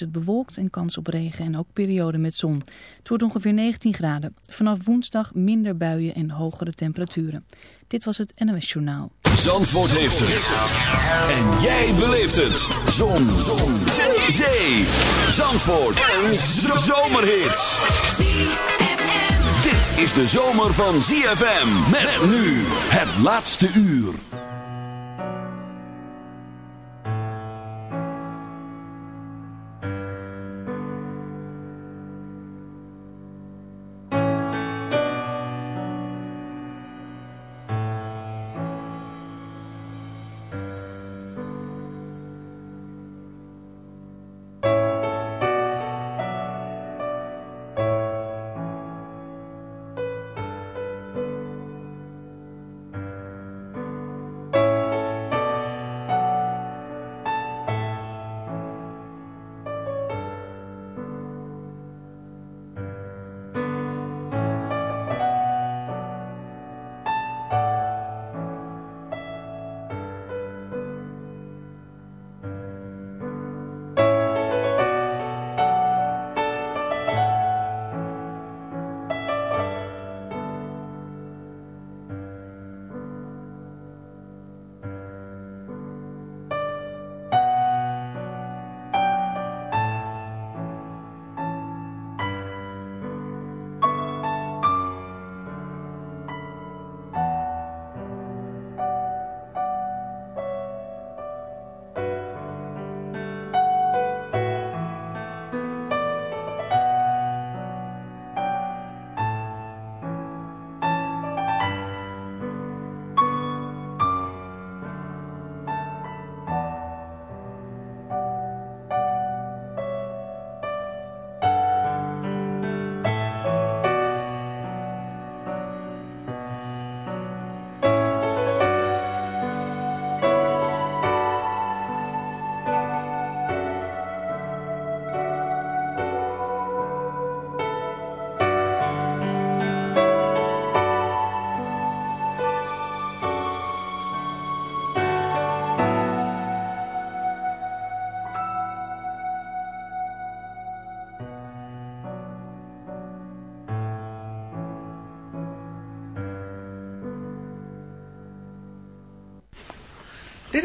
het bewolkt en kans op regen en ook perioden met zon. Het wordt ongeveer 19 graden. Vanaf woensdag minder buien en hogere temperaturen. Dit was het NOS Journaal. Zandvoort heeft het. En jij beleeft het. Zon. zon. Zee. Zee. Zandvoort. Een zomerhit. Dit is de zomer van ZFM. Met nu het laatste uur.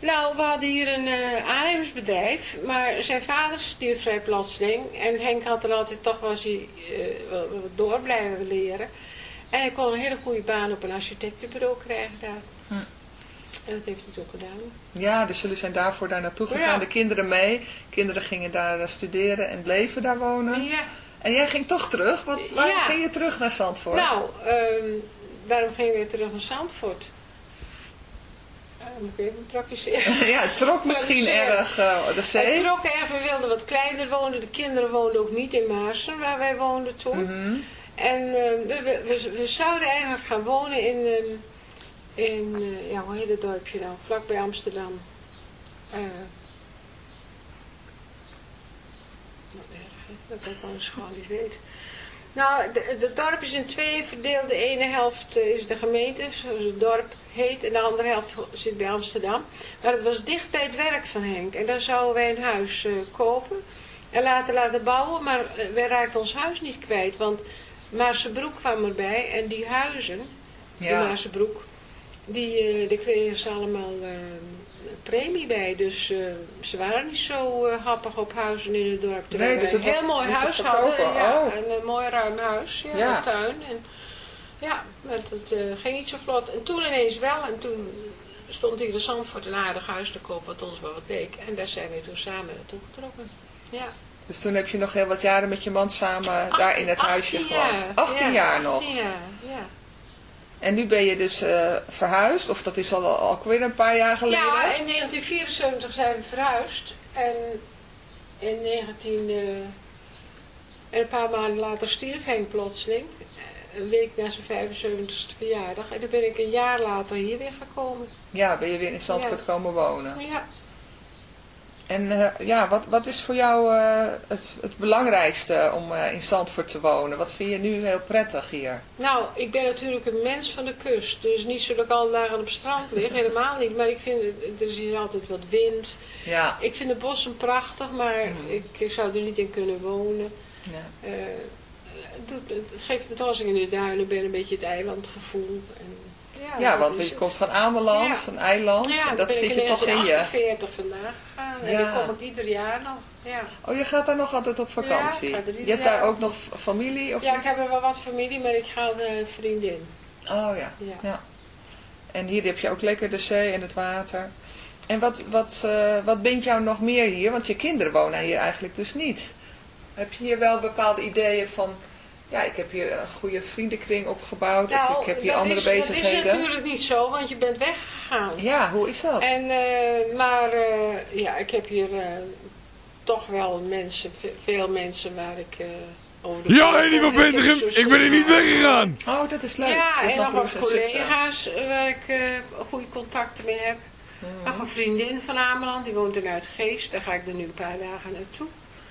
Nou, we hadden hier een uh, aannemersbedrijf, maar zijn vader stierf vrij plotseling. En Henk had er altijd toch was hij uh, wel, wel door blijven leren. En hij kon een hele goede baan op een architectenbureau krijgen daar. Hm. En dat heeft hij toen gedaan. Ja, dus jullie zijn daarvoor daar naartoe gegaan. Ja. De kinderen mee. Kinderen gingen daar eh, studeren en bleven daar wonen. Ja. En jij ging toch terug? Wat, waarom Ja. ging je terug naar Zandvoort? Nou, ehm, waarom gingen we terug naar Zandvoort? Eh, moet ik even praktiseren. ja, het trok misschien erg eh, de zee. trokken erg, we wilden wat kleiner wonen. De kinderen woonden ook niet in Maarsen, waar wij woonden toen. Mhm. En eh, we, we, zouden eigenlijk gaan wonen in, ehm, in eh, ja, hoe heet het dorpje nou? Vlakbij Amsterdam. Wat erg, hè? Dat ik gewoon eens gewoon niet weet. Nou, het dorp is in tweeën verdeeld. De ene helft is de gemeente, zoals het dorp heet. En de andere helft zit bij Amsterdam. Maar het was dicht bij het werk van Henk. En daar zouden wij een huis eh, kopen. En laten laten bouwen. Maar eh, wij raakten ons huis niet kwijt. Want Maarsebroek kwam erbij. En die huizen, Ja. Maarsebroek, die, eh daar kregen ze allemaal premie bij. Dus ze waren niet zo happig op huizen in het dorp. Terwijl Nee, dus het was een heel mooi huis hadden. Ja, Oh. een, mooi ruim huis. Ja, Ja. een tuin. En, ja, maar het eh, ging niet zo vlot. En toen ineens wel. En toen stond hier de Zandvoort een aardig huis te koop, wat ons wel wat leek. En daar zijn we toen samen naartoe getrokken. Ja. Dus toen heb je nog heel wat jaren met je man samen daar in het huisje 18 gewoond. jaar. 18 Ja, jaar nog. 18 jaar, ja. En nu ben je dus eh, verhuisd, of dat is al, al weer een paar jaar geleden? Ja, in 1974 zijn we verhuisd. En in 19... eh, en een paar maanden later stierf Henk plotseling. Een week na zijn 75ste verjaardag. En dan ben ik een jaar later hier weer gekomen. Ja, ben je weer in Zandvoort Ja. komen wonen. Ja. En eh, ja, wat, wat is voor jou eh, het, het belangrijkste om eh, in Zandvoort te wonen? Wat vind je nu heel prettig hier? Nou, ik ben natuurlijk een mens van de kust. Dus niet zo dat ik al dagen op het strand lig, helemaal niet. Maar ik vind, er is hier altijd wat wind. Ja. Ik vind de bossen prachtig, maar ik, ik zou er niet in kunnen wonen. ja. Het, geeft me toch als ik in de duinen ben een beetje het eilandgevoel. En, ja, want is je komt van Ameland, Ja. een eiland. Ja, en dat zit je toch in je. 1948 vandaag gegaan. En Ja. dan kom ik ieder jaar nog. Ja, Oh, je gaat daar nog altijd op vakantie? Ja, ik ga er je hebt daar ook nog familie? Of ja niet? ik heb er wel wat familie, maar ik ga een vriendin. Oh ja. Ja. ja. En hier heb je ook lekker de zee en het water. En wat, wat, eh, wat bindt jou nog meer hier? Want je kinderen wonen hier eigenlijk dus niet. Heb je hier wel bepaalde ideeën van... Ja, ik heb hier een goede vriendenkring opgebouwd. of ik heb hier andere is, Dat bezigheden. is natuurlijk niet zo, want je bent weggegaan. Ja, hoe is dat? En, eh, maar eh, ja, ik heb hier eh, toch wel mensen, ve- veel mensen waar ik eh over de Ja, Henny van kom. Ik ben er niet weggegaan. Oh, dat is leuk. Ja, en nog wat collega's waar ik eh, goede contacten mee heb. Nog een vriendin van Ameland, die woont in Uitgeest. Daar ga ik er nu een paar dagen naartoe.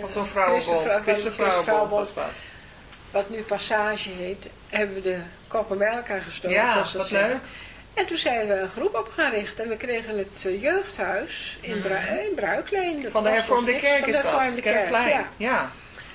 Van zo'n vrouwenbond, was dat. Wat nu Passage heet, hebben we de koppen bij elkaar gestoken. Ja, ze wat leuk. En toen zijn we een groep op gaan richten. En we kregen het eh, jeugdhuis in, Bru in Bruikleen. Dat Van de hervormde kerk van is de dat, Kerkplein. ja. Ja.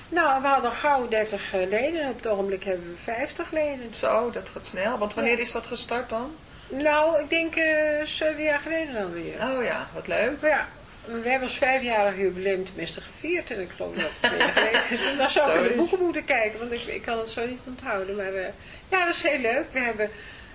Nou, we hadden gauw 30 leden. Op het ogenblik hebben we 50 leden. Zo, dat gaat snel. Want wanneer is dat gestart dan? Nou, ik denk eh zeven jaar geleden dan weer. Oh ja, wat leuk. Ja, we hebben ons vijfjarig jubileum tenminste gevierd. En ik geloof dat het twee jaar geleden is. En dan zou ik in de boeken moeten kijken, want ik, ik kan het zo niet onthouden. Maar eh, ja, dat is heel leuk. We hebben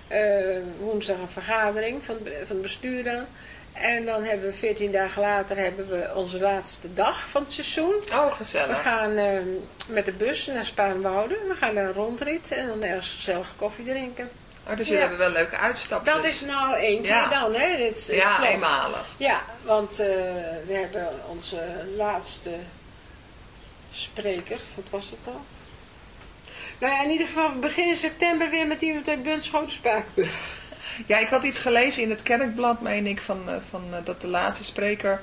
eh, woensdag een vergadering van, van het bestuur dan. En dan hebben we veertien dagen later hebben we onze laatste dag van het seizoen. Oh, We gezellig. gaan eh, met de bus naar Spaanwouden. We gaan naar een rondrit en dan ergens gezellig koffie drinken. Oh, dus jullie hebben wel leuke uitstapjes. Dat is nou één keer dan, hè? Dit, het Ja, slot. eenmalig. Ja, want eh, we hebben onze laatste spreker, wat was het nou? Nou ja, in ieder geval we beginnen september weer met iemand uit Spakenburg. Ja, ik had iets gelezen in het kerkblad, meen ik, van, eh, van eh, dat de laatste spreker,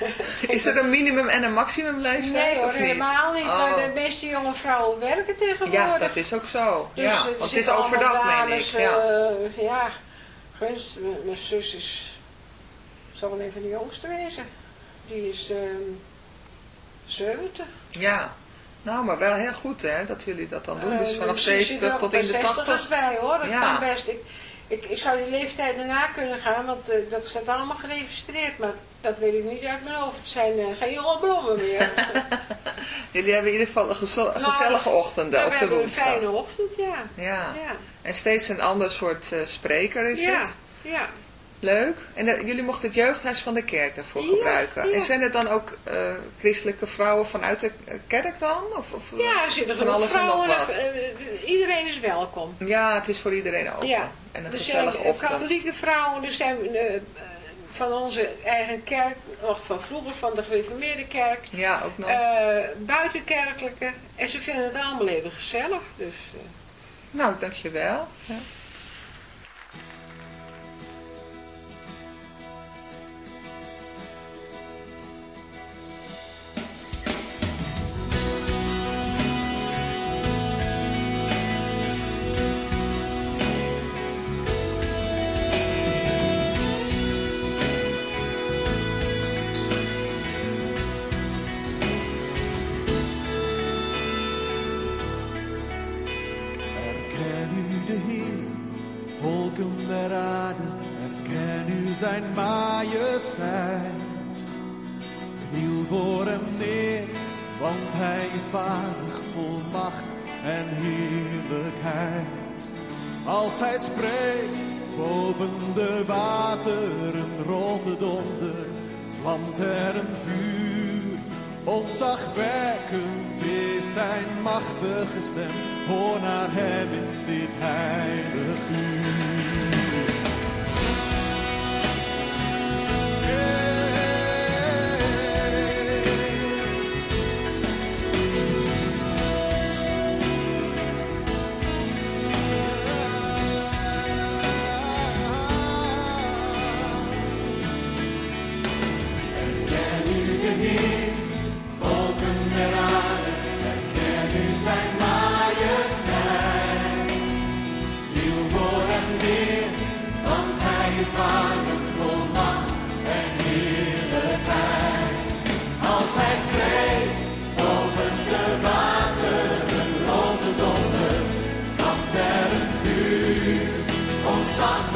Is er een minimum en een maximum leeftijd nee hoor, helemaal niet. Oh. Maar de meeste jonge vrouwen werken tegenwoordig. Ja, dat is ook zo. Dus, ja, want het is overdag, meen ik. Ja. eh, ja, gunst, mijn zus is, zal wel een van de jongste wezen. Die is ehm 70. ja, nou, maar wel heel goed hè, dat jullie dat dan doen. Dus Eh, vanaf zit er 70 ook tot in de 60 80. bij hoor, dat Ja. kan best. Ik, ik, ik zou die leeftijd daarna kunnen gaan, want eh, dat staat allemaal geregistreerd. Maar dat weet ik niet uit mijn hoofd. Het zijn eh, geen jonge blommen meer. Jullie hebben in ieder geval een Nou, gezellige ochtenden Maar op we de hebben een woensdag. fijne ochtend, ja. Ja. Ja, En steeds een ander soort eh, spreker is ja, het. ja. Leuk. En eh, jullie mochten het jeugdhuis van de kerk daarvoor Ja, gebruiken. ja. En zijn er dan ook christelijke vrouwen vanuit de kerk dan? Of, of, Ja, er zitten van alles en nog vrouwen. wat? iedereen is welkom. Ja, het is voor iedereen open. Ja, En een gezellige ochtend. katholieke vrouwen, er zijn van onze eigen kerk, nog van vroeger van de gereformeerde kerk, Ja, ook nog. eh, buitenkerkelijke. En ze vinden het allemaal even gezellig. Dus, eh, nou, dankjewel. Ja. Ontzagwekkend is zijn machtige stem, hoor naar hem in dit heilig uur. Ontzagwekkend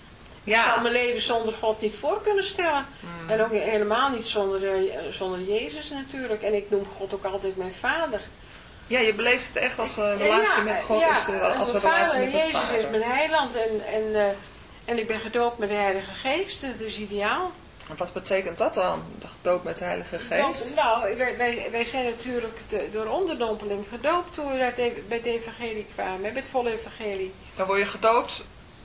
Ik zou mijn leven zonder God niet voor kunnen stellen. Mm. En ook helemaal niet zonder, eh, zonder Jezus natuurlijk. En ik noem God ook altijd mijn vader. Ja, je beleeft het echt als een relatie Ja, met God, ja, is als een relatie met Jezus vader. is mijn heiland en, en, eh, en ik ben gedoopt met de Heilige Geest. Dat is ideaal. En Wat betekent dat dan? Dood met de Heilige Geest? Nou, wij, wij, wij zijn natuurlijk de- door onderdompeling gedoopt toen we uit bij het evangelie kwamen, bij het volle evangelie. Dan word je gedoopt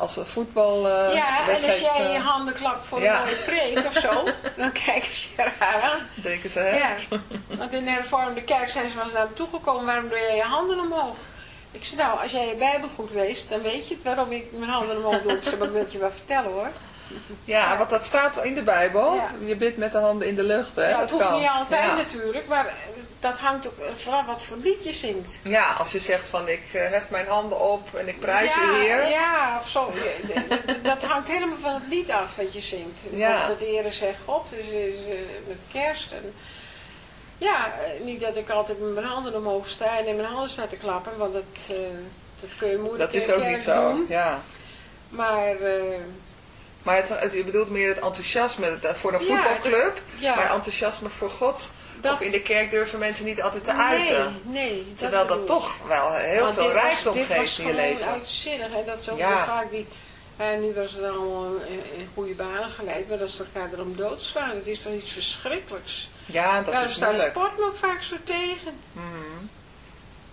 als een voetbal eh, ja, en als jij je eh, handen klapt voor ja. een mooie preek of zo, dan kijken ze je raar aan. denken ze, hè? Ja, want in de hervormde kerk zijn ze wel eens naar me toegekomen, waarom doe jij je handen omhoog? Ik zei, nou, als jij je Bijbel goed leest, dan weet je het waarom ik mijn handen omhoog doe. Ik zei, maar ik wil het je wel vertellen hoor. Ja, want dat staat in de Bijbel. Ja. Je bidt met de handen in de lucht, hè? Ja, dat hoeft niet altijd ja. natuurlijk, maar dat hangt ook vanaf wat voor lied je zingt. Ja, als je zegt van ik eh, hef mijn handen op en ik prijs u Heer. Ja, of zo. Dat hangt helemaal van het lied af wat je zingt. Ja. Dat de Heer zegt God, dus is eh, met kerst. En, ja, eh, niet dat ik altijd met mijn handen omhoog sta en in mijn handen sta te klappen, want dat, dat kun je moeilijk Dat is ook niet zo. doen. Ja. Maar Maar het, het- je bedoelt meer het enthousiasme voor een voetbalclub. ja. Maar enthousiasme voor God. Dat- Of in de kerk durven mensen niet altijd te uiten. nee, nee. Terwijl dat toch wel heel Want veel dit was- rijkdom dit geeft was in je leven. uitzinnig. En dat is ook Ja. vaak die... En nu was het allemaal in, in goede banen geleid, maar dat ze elkaar erom doodslaan. Het is toch iets verschrikkelijks. Ja, dat Daarom is staat moeilijk. sport me ook vaak zo tegen. Mhm.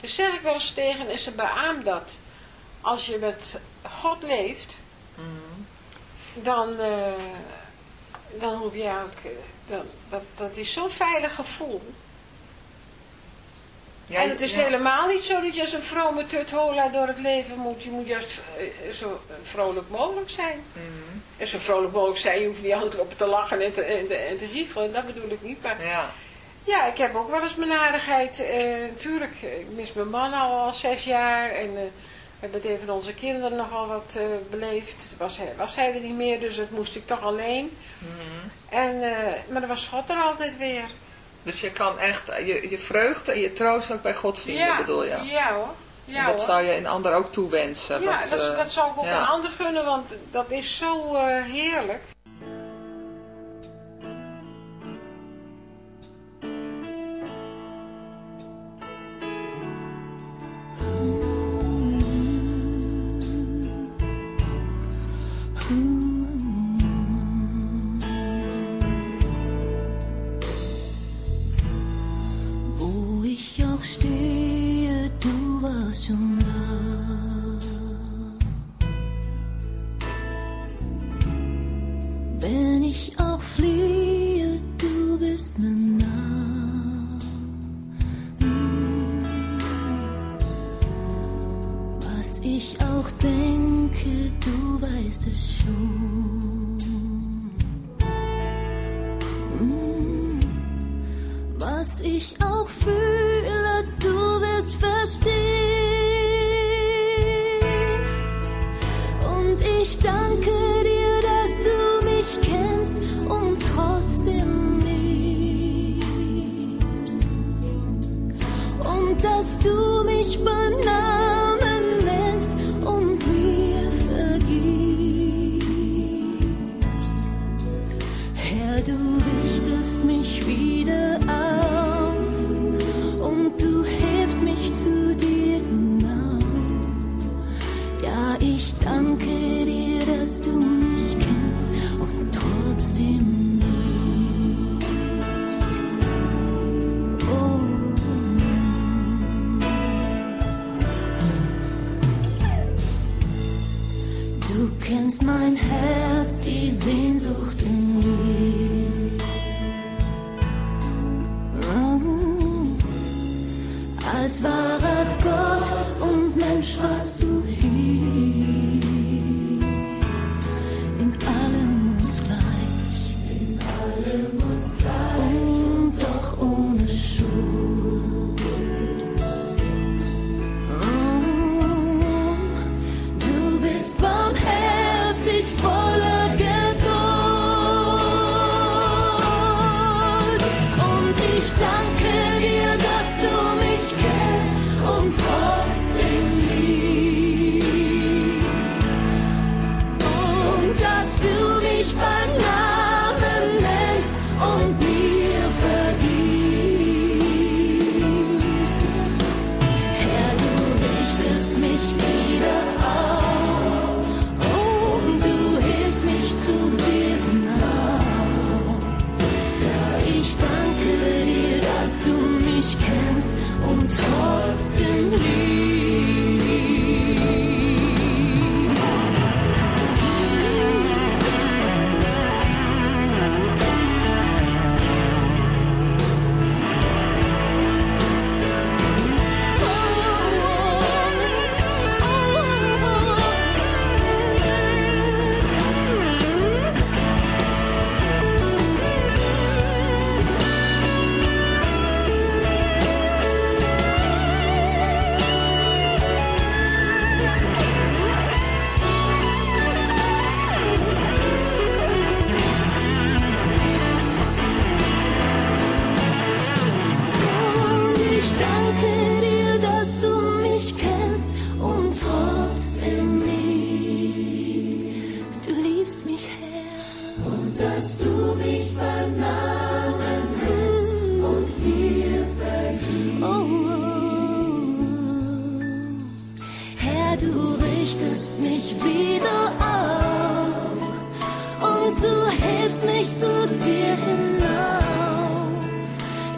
Dus zeg ik wel eens tegen en ze beaamt dat. Als je met God leeft, dan, eh, dan hoef je ook, eh, dan, dat, dat is zo'n veilig gevoel. Ja, en het is ja. helemaal niet zo dat je als een vrome tuthola door het leven moet. Je moet juist eh, zo vrolijk mogelijk zijn. Mhm. En zo vrolijk mogelijk zijn, je hoeft niet altijd op te lachen en te, en te, en te giechelen. Dat bedoel ik niet. Maar Ja. Ja, ik heb ook wel eens mijn aardigheid. eh natuurlijk, ik mis mijn man al, al zes jaar. En eh, we hebben het even onze kinderen nogal wat eh, beleefd. Was hij, was hij er niet meer, dus dat moest ik toch alleen. En, eh, maar dan was God er altijd weer. Dus je kan echt je, je vreugde en je troost ook bij God vinden, bedoel je? Ja hoor. En Ja, dat hoor. zou je een ander ook toewensen. Ja, dat, eh, dat zou ik ook ja. een ander gunnen, want dat is zo eh, heerlijk.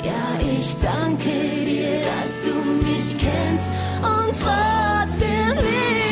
Ja, ich danke dir, dass du mich kennst und trotzdem liebst.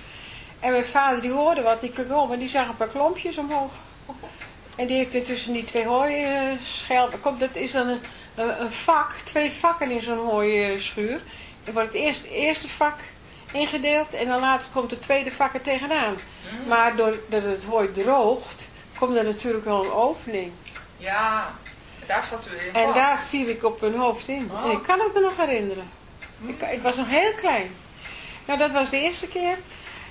En mijn vader die hoorde wat, die om en die zag een paar klompjes omhoog. En die heeft me tussen die twee hooischelpen. Komt, dat is dan een, een, vak, twee vakken in zo'n hooischuur. Er wordt het eerste, eerste vak ingedeeld en dan later komt het tweede vak er tegenaan. Maar doordat het hooi droogt, komt er natuurlijk wel een opening. Ja, daar zat u in. En daar viel ik op mijn hoofd in. En ik kan het me nog herinneren. Ik, ik was nog heel klein. Nou, dat was de eerste keer.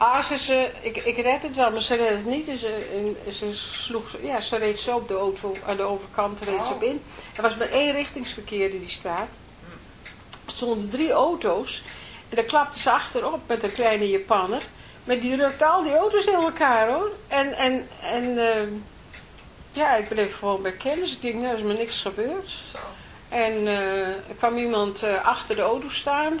Ah, ze, ze, ik, ik red het wel, maar ze redde het niet. En ze, sloeg, ja, ze reed zo op de auto, aan de overkant reed ze op in. Er was maar één richtingsverkeer in die straat. Er stonden drie auto's. En daar klapte ze achterop met een kleine Japanner. Maar die rukte al die auto's in elkaar hoor. En, en, en eh, ja, ik bleef gewoon bij kennis. Ik denk, nou, er is me niks gebeurd. Zo. En eh, er kwam iemand eh, achter de auto staan.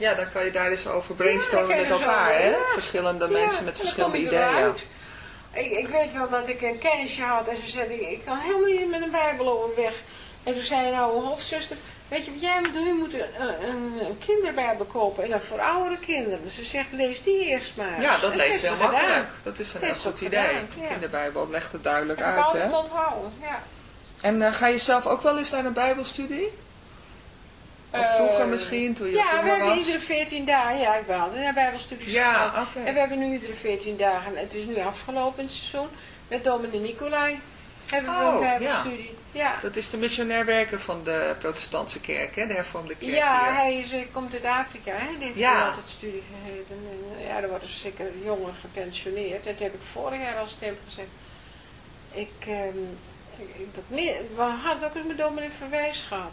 Ja, dan kan je daar eens over Ja, brainstormen kan met elkaar, hè? Verschillende mensen met verschillende ideeën. Ik, ik weet wel dat ik een kennisje had en ze zei, ik, ik kan helemaal niet met een bijbel overweg. En toen zei nou, hoofdzuster, weet je wat jij moet doen? Je moet een, een, een kinderbijbel kopen en dan voor oudere kinderen. Dus ze zegt, lees die eerst maar. Ja, dat leest heel gedaan. makkelijk. Dat is een heel goed ook idee. gedaan, ja. Kinderbijbel legt het duidelijk Heb ik uit, altijd hè? onthouden, ja. En eh, ga je zelf ook wel eens naar een bijbelstudie? Of vroeger Eh, misschien, toen je Ja, we jonger hebben was? iedere 14 dagen, ja, ik ben altijd naar bijbelstudies Ja, oké. En we hebben nu iedere 14 dagen, het is nu afgelopen het seizoen, met dominee Nicolai hebben we Oh, een bijbelstudie. Ja, Dat is de missionair werker van de protestantse kerk, hè? De hervormde kerk ja hier. hij is, eh, komt uit Afrika, hè? die heeft Ja. altijd studie gegeven. En, eh, ja, er worden zeker jongeren gepensioneerd. Dat heb ik vorig jaar al stem gezegd. Ik, ehm, ik, dat, we hadden ook eens met dominee Verwijs gehad.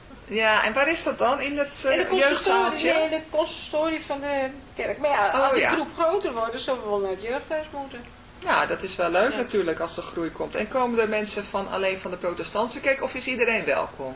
Ja, en waar is dat dan? In het In de uh, consistorie, jeugdzaaltje? nee, in de consistorie van de kerk. Maar ja, Oh, als die ja. groep groter wordt, dan zullen we wel naar het jeugdhuis moeten. Ja, dat is wel leuk Ja. natuurlijk als er groei komt. En komen er mensen van alleen van de protestantse kerk of is iedereen welkom?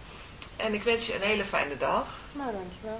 En ik wens je een hele fijne dag. maar dankjewel.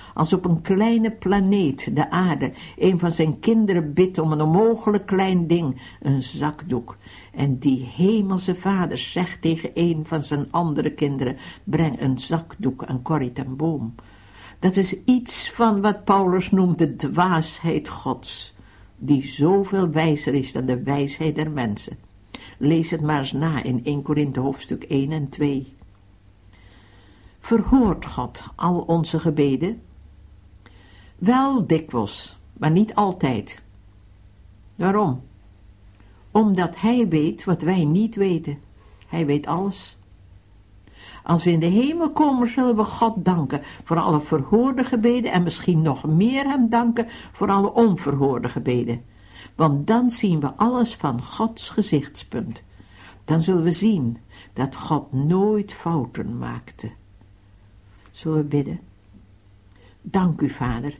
als op een kleine planeet, de aarde, een van zijn kinderen bidt om een onmogelijk klein ding, een zakdoek. En die hemelse vader zegt tegen een van zijn andere kinderen, breng een zakdoek aan Corrie ten Boom. Dat is iets van wat Paulus noemt de dwaasheid gods, die zoveel wijzer is dan de wijsheid der mensen. Lees het maar eens na in 1 Korinthe hoofdstuk 1 en 2. Verhoort God al onze gebeden? Wel dikwijls, maar niet altijd. Waarom? Omdat Hij weet wat wij niet weten. Hij weet alles. Als we in de hemel komen, zullen we God danken voor alle verhoorde gebeden en misschien nog meer Hem danken voor alle onverhoorde gebeden. Want dan zien we alles van Gods gezichtspunt. Dan zullen we zien dat God nooit fouten maakte. Zullen we bidden? Dank u, Vader,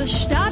the start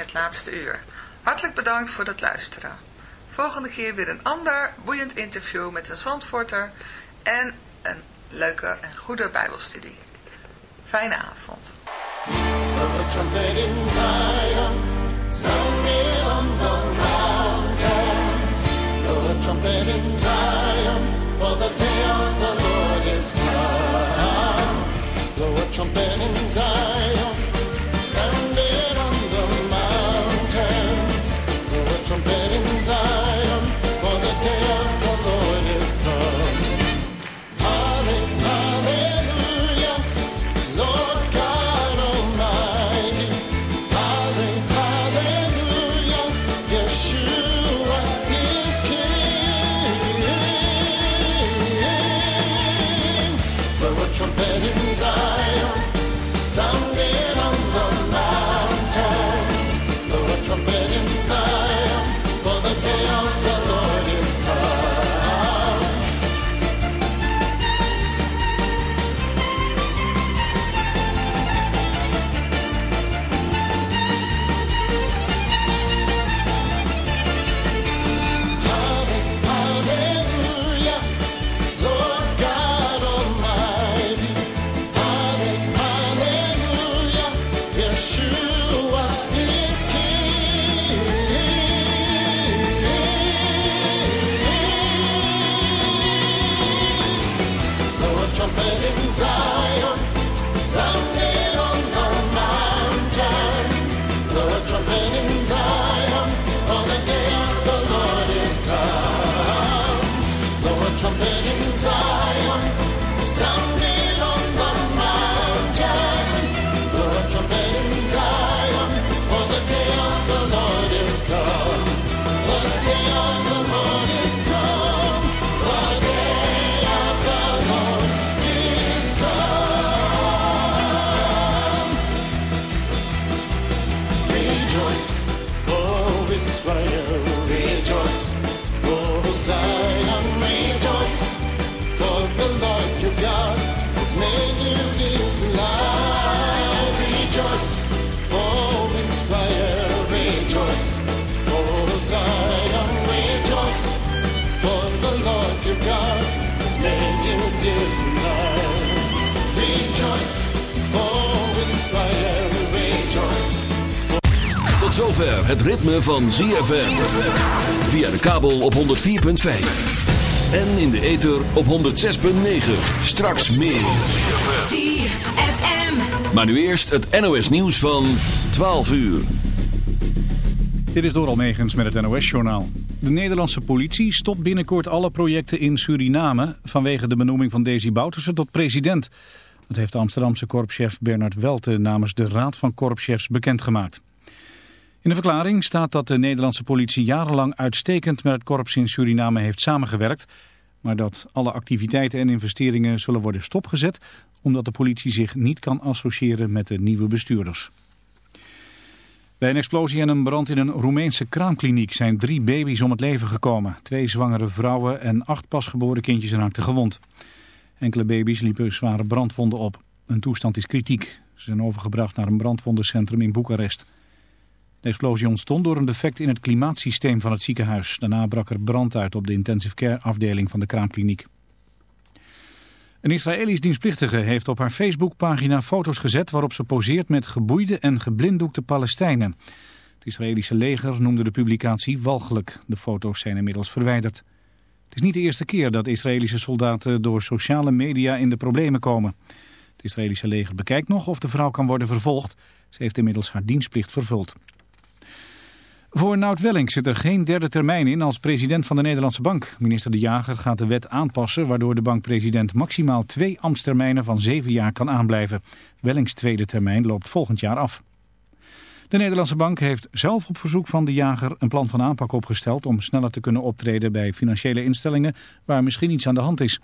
Het Laatste Uur. Hartelijk bedankt voor het luisteren. Volgende keer weer een ander boeiend interview met een zandvoorter en een leuke en goede bijbelstudie. Fijne avond. Van ZFM. Via de kabel op 104.5. En in de ether op 106.9. Straks meer. ZFM. Maar nu eerst het NOS nieuws van 12 uur. Dit is Doral Megens met het NOS-journaal. De Nederlandse politie stopt binnenkort alle projecten in Suriname... vanwege de benoeming van Desi Bouterse tot president. Dat heeft de Amsterdamse korpschef Bernard Welte... namens de Raad van Korpschefs bekendgemaakt. In de verklaring staat dat de Nederlandse politie jarenlang uitstekend... met het korps in Suriname heeft samengewerkt... maar dat alle activiteiten en investeringen zullen worden stopgezet... omdat de politie zich niet kan associëren met de nieuwe bestuurders. Bij een explosie en een brand in een Roemeense kraamkliniek zijn drie baby's om het leven gekomen. Twee zwangere vrouwen en acht pasgeboren kindjes raakten gewond. Enkele baby's liepen zware brandwonden op. Hun toestand is kritiek. Ze zijn overgebracht naar een brandwondencentrum in Boekarest. De explosie ontstond door een defect in het klimaatsysteem van het ziekenhuis. Daarna brak er brand uit op de intensive care afdeling van de kraamkliniek. Een Israëlisch dienstplichtige heeft op haar Facebookpagina foto's gezet waarop ze poseert met geboeide en geblinddoekte Palestijnen. Het Israëlische leger noemde de publicatie walgelijk. De foto's zijn inmiddels verwijderd. Het is niet de eerste keer dat Israëlische soldaten door sociale media in de problemen komen. Het Israëlische leger bekijkt nog of de vrouw kan worden vervolgd. Ze heeft inmiddels haar dienstplicht vervuld. Voor Nout Welling zit er geen derde termijn in als president van de Nederlandse Bank. Minister De Jager gaat de wet aanpassen waardoor de bankpresident maximaal twee ambtstermijnen van zeven jaar kan aanblijven. Wellings tweede termijn loopt volgend jaar af. De Nederlandse Bank heeft zelf op verzoek van De Jager een plan van aanpak opgesteld om sneller te kunnen optreden bij financiële instellingen waar misschien iets aan de hand is.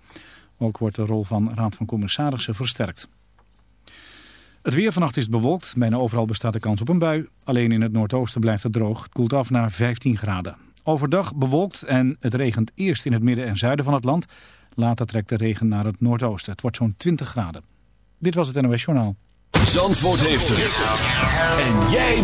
Ook wordt de rol van Raad van Commissarissen versterkt. Het weer vannacht is bewolkt. Bijna overal bestaat de kans op een bui. Alleen in het noordoosten blijft het droog. Het koelt af naar 15 graden. Overdag bewolkt en het regent eerst in het midden en zuiden van het land. Later trekt de regen naar het noordoosten. Het wordt zo'n 20 graden. Dit was het NOS Journaal. Zandvoort heeft het. En jij...